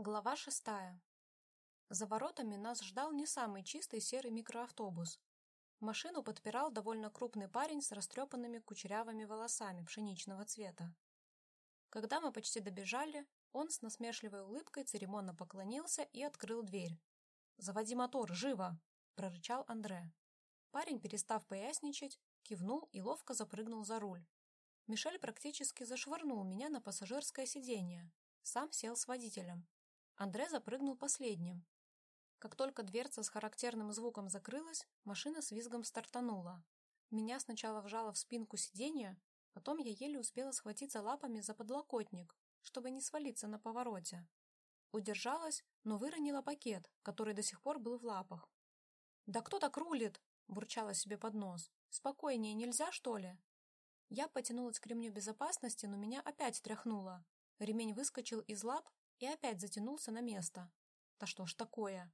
Глава шестая. За воротами нас ждал не самый чистый серый микроавтобус. Машину подпирал довольно крупный парень с растрепанными кучерявыми волосами пшеничного цвета. Когда мы почти добежали, он с насмешливой улыбкой церемонно поклонился и открыл дверь. «Заводи мотор, живо!» – прорычал Андре. Парень, перестав поясничать, кивнул и ловко запрыгнул за руль. Мишель практически зашвырнул меня на пассажирское сиденье. Сам сел с водителем. Андре запрыгнул последним. Как только дверца с характерным звуком закрылась, машина с визгом стартанула. Меня сначала вжало в спинку сиденья, потом я еле успела схватиться лапами за подлокотник, чтобы не свалиться на повороте. Удержалась, но выронила пакет, который до сих пор был в лапах. «Да кто так рулит?» – бурчала себе под нос. «Спокойнее нельзя, что ли?» Я потянулась к ремню безопасности, но меня опять тряхнуло. Ремень выскочил из лап и опять затянулся на место. Да что ж такое?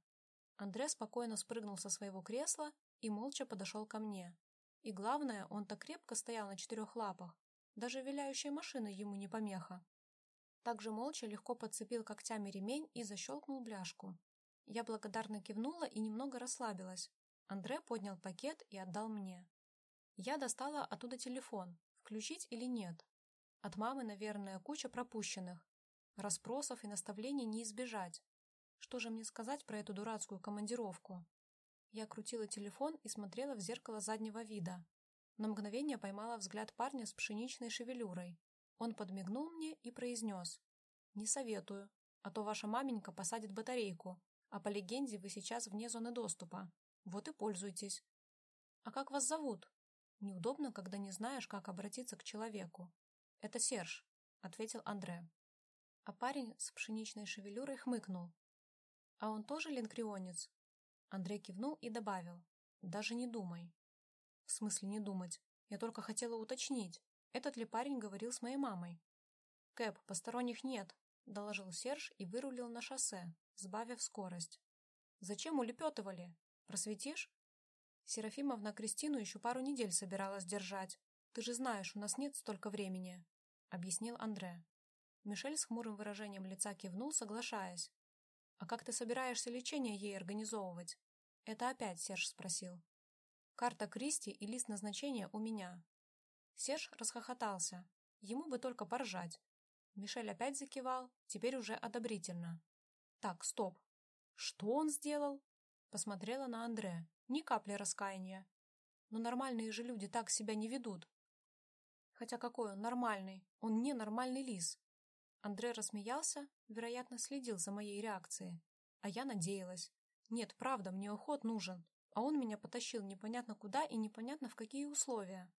Андре спокойно спрыгнул со своего кресла и молча подошел ко мне. И главное, он так крепко стоял на четырех лапах, даже виляющая машина ему не помеха. Также молча легко подцепил когтями ремень и защелкнул бляшку. Я благодарно кивнула и немного расслабилась. Андре поднял пакет и отдал мне. Я достала оттуда телефон, включить или нет. От мамы, наверное, куча пропущенных, Распросов и наставлений не избежать. Что же мне сказать про эту дурацкую командировку? Я крутила телефон и смотрела в зеркало заднего вида. На мгновение поймала взгляд парня с пшеничной шевелюрой. Он подмигнул мне и произнес. «Не советую, а то ваша маменька посадит батарейку, а по легенде вы сейчас вне зоны доступа. Вот и пользуйтесь». «А как вас зовут?» «Неудобно, когда не знаешь, как обратиться к человеку». «Это Серж», — ответил Андре. А парень с пшеничной шевелюрой хмыкнул. «А он тоже линкрионец?» Андрей кивнул и добавил. «Даже не думай». «В смысле не думать? Я только хотела уточнить, этот ли парень говорил с моей мамой?» «Кэп, посторонних нет», — доложил Серж и вырулил на шоссе, сбавив скорость. «Зачем улепетывали? Просветишь?» Серафимовна Кристину еще пару недель собиралась держать. Ты же знаешь, у нас нет столько времени», — объяснил Андре. Мишель с хмурым выражением лица кивнул, соглашаясь. «А как ты собираешься лечение ей организовывать?» Это опять Серж спросил. «Карта Кристи и лист назначения у меня». Серж расхохотался. Ему бы только поржать. Мишель опять закивал, теперь уже одобрительно. «Так, стоп. Что он сделал?» Посмотрела на Андре. Ни капли раскаяния. Но нормальные же люди так себя не ведут. Хотя какой он нормальный? Он не нормальный лис. Андрей рассмеялся, вероятно, следил за моей реакцией. А я надеялась. Нет, правда, мне уход нужен. А он меня потащил непонятно куда и непонятно в какие условия.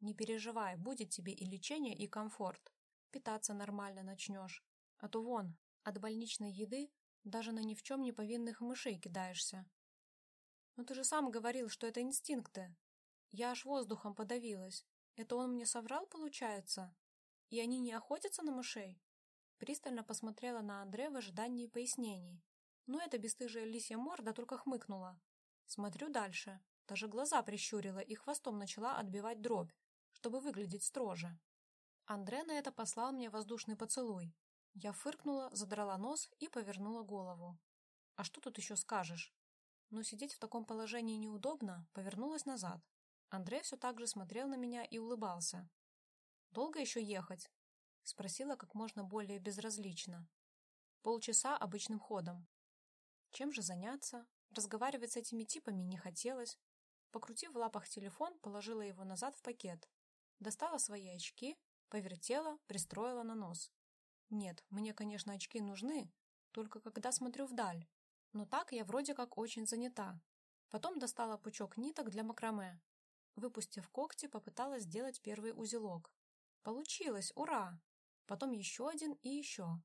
Не переживай, будет тебе и лечение, и комфорт. Питаться нормально начнешь. А то вон, от больничной еды даже на ни в чем не повинных мышей кидаешься. Но ты же сам говорил, что это инстинкты. Я аж воздухом подавилась. Это он мне соврал, получается? И они не охотятся на мышей? Пристально посмотрела на Андре в ожидании пояснений. Но эта бесстыжая лисья морда только хмыкнула. Смотрю дальше. Даже глаза прищурила и хвостом начала отбивать дробь, чтобы выглядеть строже. Андре на это послал мне воздушный поцелуй. Я фыркнула, задрала нос и повернула голову. А что тут еще скажешь? Но сидеть в таком положении неудобно, повернулась назад. Андрей все так же смотрел на меня и улыбался. «Долго еще ехать?» — спросила как можно более безразлично. «Полчаса обычным ходом». Чем же заняться? Разговаривать с этими типами не хотелось. Покрутив в лапах телефон, положила его назад в пакет. Достала свои очки, повертела, пристроила на нос. Нет, мне, конечно, очки нужны, только когда смотрю вдаль. Но так я вроде как очень занята. Потом достала пучок ниток для макраме. Выпустив когти, попыталась сделать первый узелок. Получилось, ура! Потом еще один и еще.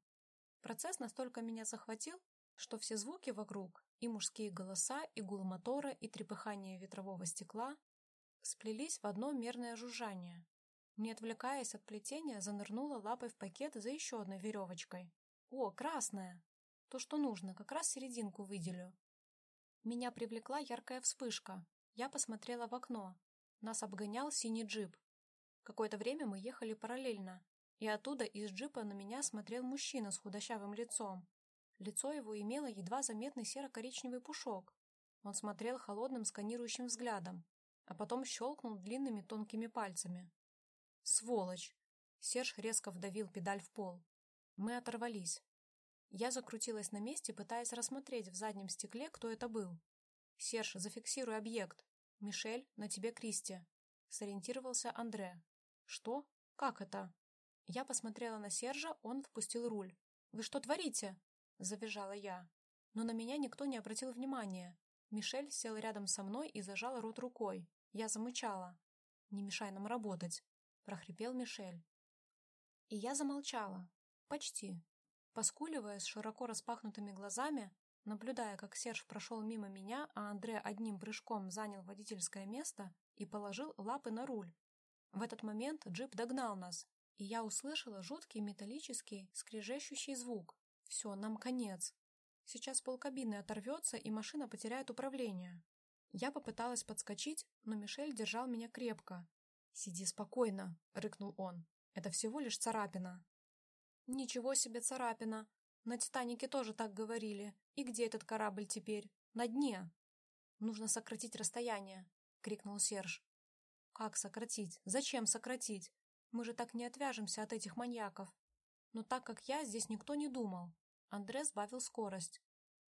Процесс настолько меня захватил, что все звуки вокруг, и мужские голоса, и гул мотора, и трепыхание ветрового стекла сплелись в одно мерное жужжание. Не отвлекаясь от плетения, занырнула лапой в пакет за еще одной веревочкой. О, красная! То, что нужно, как раз серединку выделю. Меня привлекла яркая вспышка. Я посмотрела в окно. Нас обгонял синий джип. Какое-то время мы ехали параллельно, и оттуда из джипа на меня смотрел мужчина с худощавым лицом. Лицо его имело едва заметный серо-коричневый пушок. Он смотрел холодным сканирующим взглядом, а потом щелкнул длинными тонкими пальцами. «Сволочь!» Серж резко вдавил педаль в пол. Мы оторвались. Я закрутилась на месте, пытаясь рассмотреть в заднем стекле, кто это был. «Серж, зафиксируй объект. Мишель, на тебе Кристи», — сориентировался Андре. «Что? Как это?» Я посмотрела на Сержа, он впустил руль. «Вы что творите?» — завизжала я. Но на меня никто не обратил внимания. Мишель сел рядом со мной и зажал рот рукой. Я замычала. «Не мешай нам работать», — прохрипел Мишель. И я замолчала. Почти. Поскуливая с широко распахнутыми глазами, наблюдая, как Серж прошел мимо меня, а Андре одним прыжком занял водительское место и положил лапы на руль. В этот момент джип догнал нас, и я услышала жуткий металлический, скрежещущий звук. Все, нам конец. Сейчас полкабины оторвется, и машина потеряет управление. Я попыталась подскочить, но Мишель держал меня крепко. «Сиди спокойно», — рыкнул он. «Это всего лишь царапина». «Ничего себе царапина! На «Титанике» тоже так говорили. И где этот корабль теперь? На дне!» «Нужно сократить расстояние», — крикнул Серж. «Как сократить? Зачем сократить? Мы же так не отвяжемся от этих маньяков. Но так как я, здесь никто не думал». Андре сбавил скорость.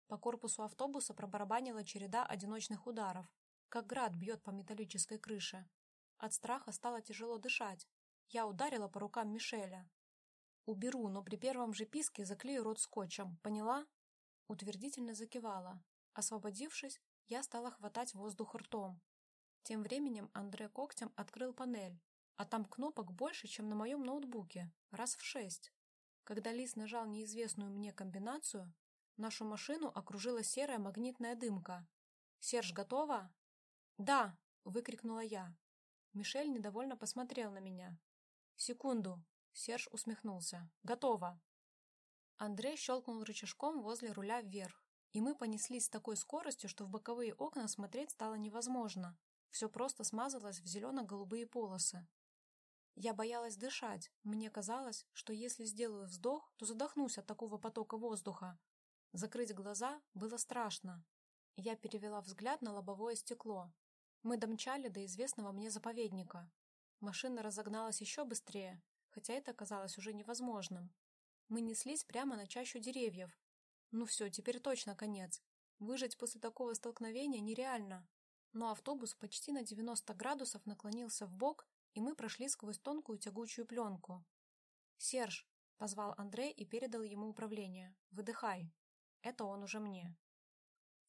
По корпусу автобуса пробарабанила череда одиночных ударов, как град бьет по металлической крыше. От страха стало тяжело дышать. Я ударила по рукам Мишеля. Уберу, но при первом же писке заклею рот скотчем. Поняла? Утвердительно закивала. Освободившись, я стала хватать воздух ртом. Тем временем Андре когтем открыл панель, а там кнопок больше, чем на моем ноутбуке, раз в шесть. Когда Лис нажал неизвестную мне комбинацию, нашу машину окружила серая магнитная дымка. «Серж, готова?» «Да!» — выкрикнула я. Мишель недовольно посмотрел на меня. «Секунду!» Серж усмехнулся. «Готово!» Андрей щелкнул рычажком возле руля вверх, и мы понеслись с такой скоростью, что в боковые окна смотреть стало невозможно. Все просто смазалось в зелено-голубые полосы. Я боялась дышать. Мне казалось, что если сделаю вздох, то задохнусь от такого потока воздуха. Закрыть глаза было страшно. Я перевела взгляд на лобовое стекло. Мы домчали до известного мне заповедника. Машина разогналась еще быстрее, хотя это казалось уже невозможным. Мы неслись прямо на чащу деревьев. Ну все, теперь точно конец. Выжить после такого столкновения нереально. Но автобус почти на 90 градусов наклонился в бок, и мы прошли сквозь тонкую тягучую пленку. «Серж!» — позвал Андрей и передал ему управление. «Выдыхай!» Это он уже мне.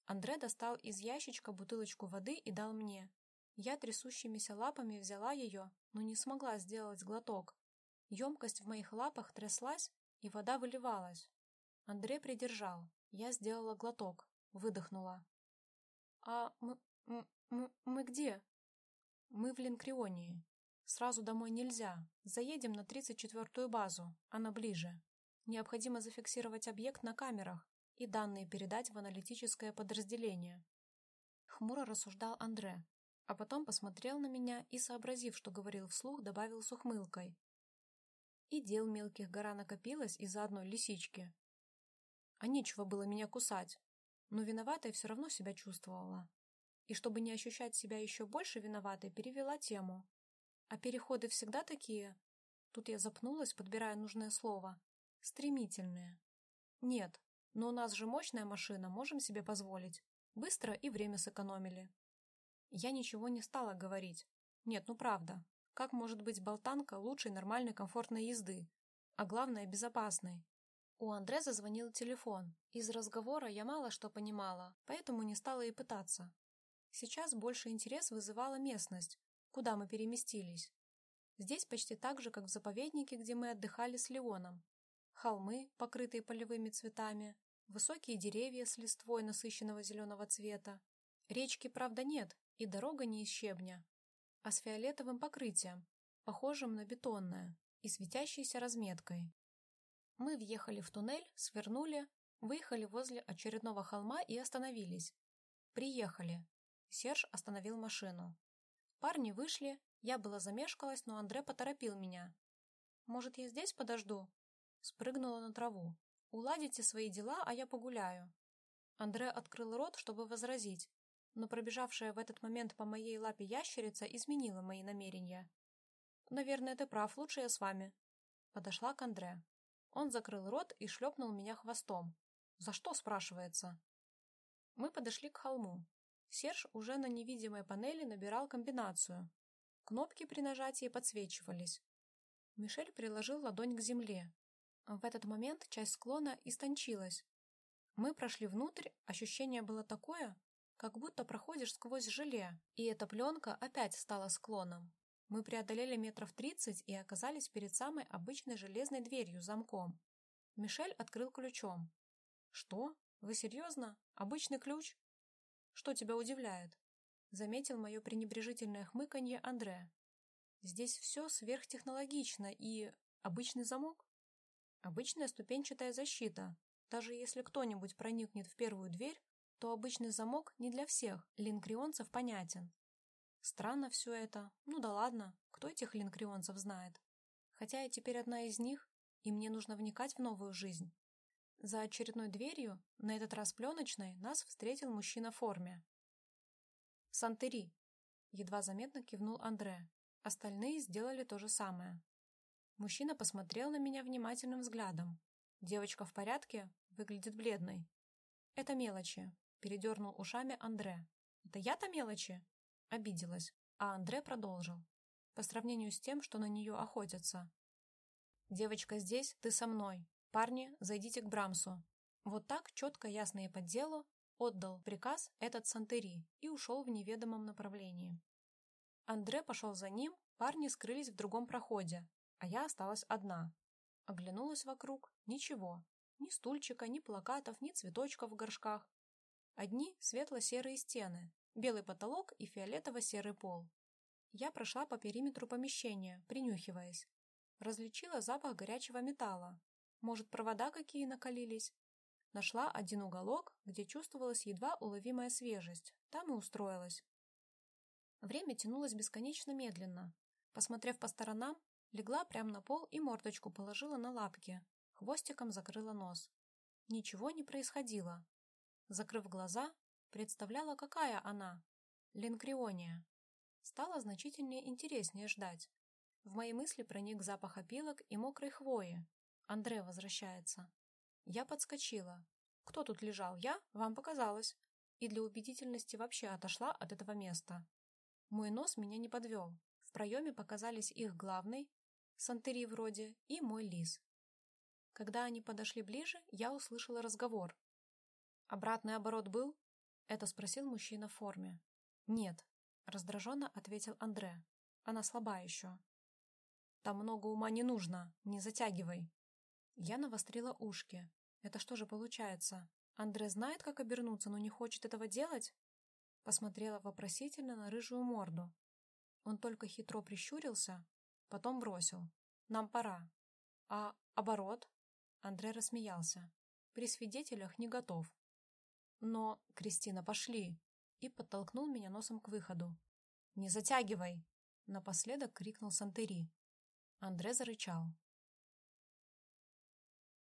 Андре достал из ящичка бутылочку воды и дал мне. Я трясущимися лапами взяла ее, но не смогла сделать глоток. Емкость в моих лапах тряслась, и вода выливалась. Андрей придержал. Я сделала глоток. Выдохнула. «А мы... мы... мы где?» «Мы в Линкрионии. Сразу домой нельзя. Заедем на 34-ю базу. Она ближе. Необходимо зафиксировать объект на камерах и данные передать в аналитическое подразделение». Хмуро рассуждал Андре, а потом посмотрел на меня и, сообразив, что говорил вслух, добавил с ухмылкой. И дел мелких гора накопилось из-за одной лисички. А нечего было меня кусать, но виноватой все равно себя чувствовала. И чтобы не ощущать себя еще больше виноватой, перевела тему. А переходы всегда такие... Тут я запнулась, подбирая нужное слово. Стремительные. Нет, но у нас же мощная машина, можем себе позволить. Быстро и время сэкономили. Я ничего не стала говорить. Нет, ну правда, как может быть болтанка лучшей нормальной комфортной езды? А главное, безопасной. У Андре зазвонил телефон. Из разговора я мало что понимала, поэтому не стала и пытаться. Сейчас больше интерес вызывала местность, куда мы переместились. Здесь почти так же, как в заповеднике, где мы отдыхали с Леоном. Холмы, покрытые полевыми цветами, высокие деревья с листвой насыщенного зеленого цвета. Речки, правда, нет, и дорога не из щебня, а с фиолетовым покрытием, похожим на бетонное, и светящейся разметкой. Мы въехали в туннель, свернули, выехали возле очередного холма и остановились. Приехали. Серж остановил машину. Парни вышли, я была замешкалась, но Андре поторопил меня. «Может, я здесь подожду?» Спрыгнула на траву. Уладите свои дела, а я погуляю». Андре открыл рот, чтобы возразить, но пробежавшая в этот момент по моей лапе ящерица изменила мои намерения. «Наверное, ты прав, лучше я с вами». Подошла к Андре. Он закрыл рот и шлепнул меня хвостом. «За что?» – спрашивается. Мы подошли к холму. Серж уже на невидимой панели набирал комбинацию. Кнопки при нажатии подсвечивались. Мишель приложил ладонь к земле. В этот момент часть склона истончилась. Мы прошли внутрь, ощущение было такое, как будто проходишь сквозь желе, и эта пленка опять стала склоном. Мы преодолели метров тридцать и оказались перед самой обычной железной дверью с замком. Мишель открыл ключом. «Что? Вы серьезно? Обычный ключ?» «Что тебя удивляет?» Заметил мое пренебрежительное хмыканье Андре. «Здесь все сверхтехнологично и... обычный замок?» «Обычная ступенчатая защита. Даже если кто-нибудь проникнет в первую дверь, то обычный замок не для всех линкрионцев понятен. Странно все это. Ну да ладно, кто этих линкрионцев знает? Хотя я теперь одна из них, и мне нужно вникать в новую жизнь. За очередной дверью, на этот раз пленочной, нас встретил мужчина в форме. «Сантери!» — едва заметно кивнул Андре. Остальные сделали то же самое. Мужчина посмотрел на меня внимательным взглядом. Девочка в порядке, выглядит бледной. Это мелочи, передернул ушами Андре. Это я-то мелочи? Обиделась, а Андре продолжил. По сравнению с тем, что на нее охотятся. «Девочка здесь, ты со мной. Парни, зайдите к Брамсу». Вот так, четко, ясно и по делу, отдал приказ этот Сантери и ушел в неведомом направлении. Андре пошел за ним, парни скрылись в другом проходе, а я осталась одна. Оглянулась вокруг. Ничего. Ни стульчика, ни плакатов, ни цветочков в горшках. Одни светло-серые стены, белый потолок и фиолетово-серый пол. Я прошла по периметру помещения, принюхиваясь. Различила запах горячего металла. Может, провода какие накалились? Нашла один уголок, где чувствовалась едва уловимая свежесть. Там и устроилась. Время тянулось бесконечно медленно. Посмотрев по сторонам, легла прямо на пол и мордочку положила на лапки. Хвостиком закрыла нос. Ничего не происходило. Закрыв глаза, представляла, какая она. Ленкриония. Стало значительнее интереснее ждать. В мои мысли проник запах опилок и мокрой хвои. Андре возвращается. Я подскочила. Кто тут лежал? Я? Вам показалось. И для убедительности вообще отошла от этого места. Мой нос меня не подвел. В проеме показались их главный, Сантери вроде, и мой лис. Когда они подошли ближе, я услышала разговор. «Обратный оборот был?» — это спросил мужчина в форме. «Нет», — раздраженно ответил Андре. «Она слаба еще». «Там много ума не нужно, не затягивай». Я навострила ушки. «Это что же получается? Андре знает, как обернуться, но не хочет этого делать?» Посмотрела вопросительно на рыжую морду. Он только хитро прищурился, потом бросил. «Нам пора». «А оборот?» Андре рассмеялся. «При свидетелях не готов». «Но, Кристина, пошли!» и подтолкнул меня носом к выходу. «Не затягивай!» Напоследок крикнул Сантери. Андре зарычал.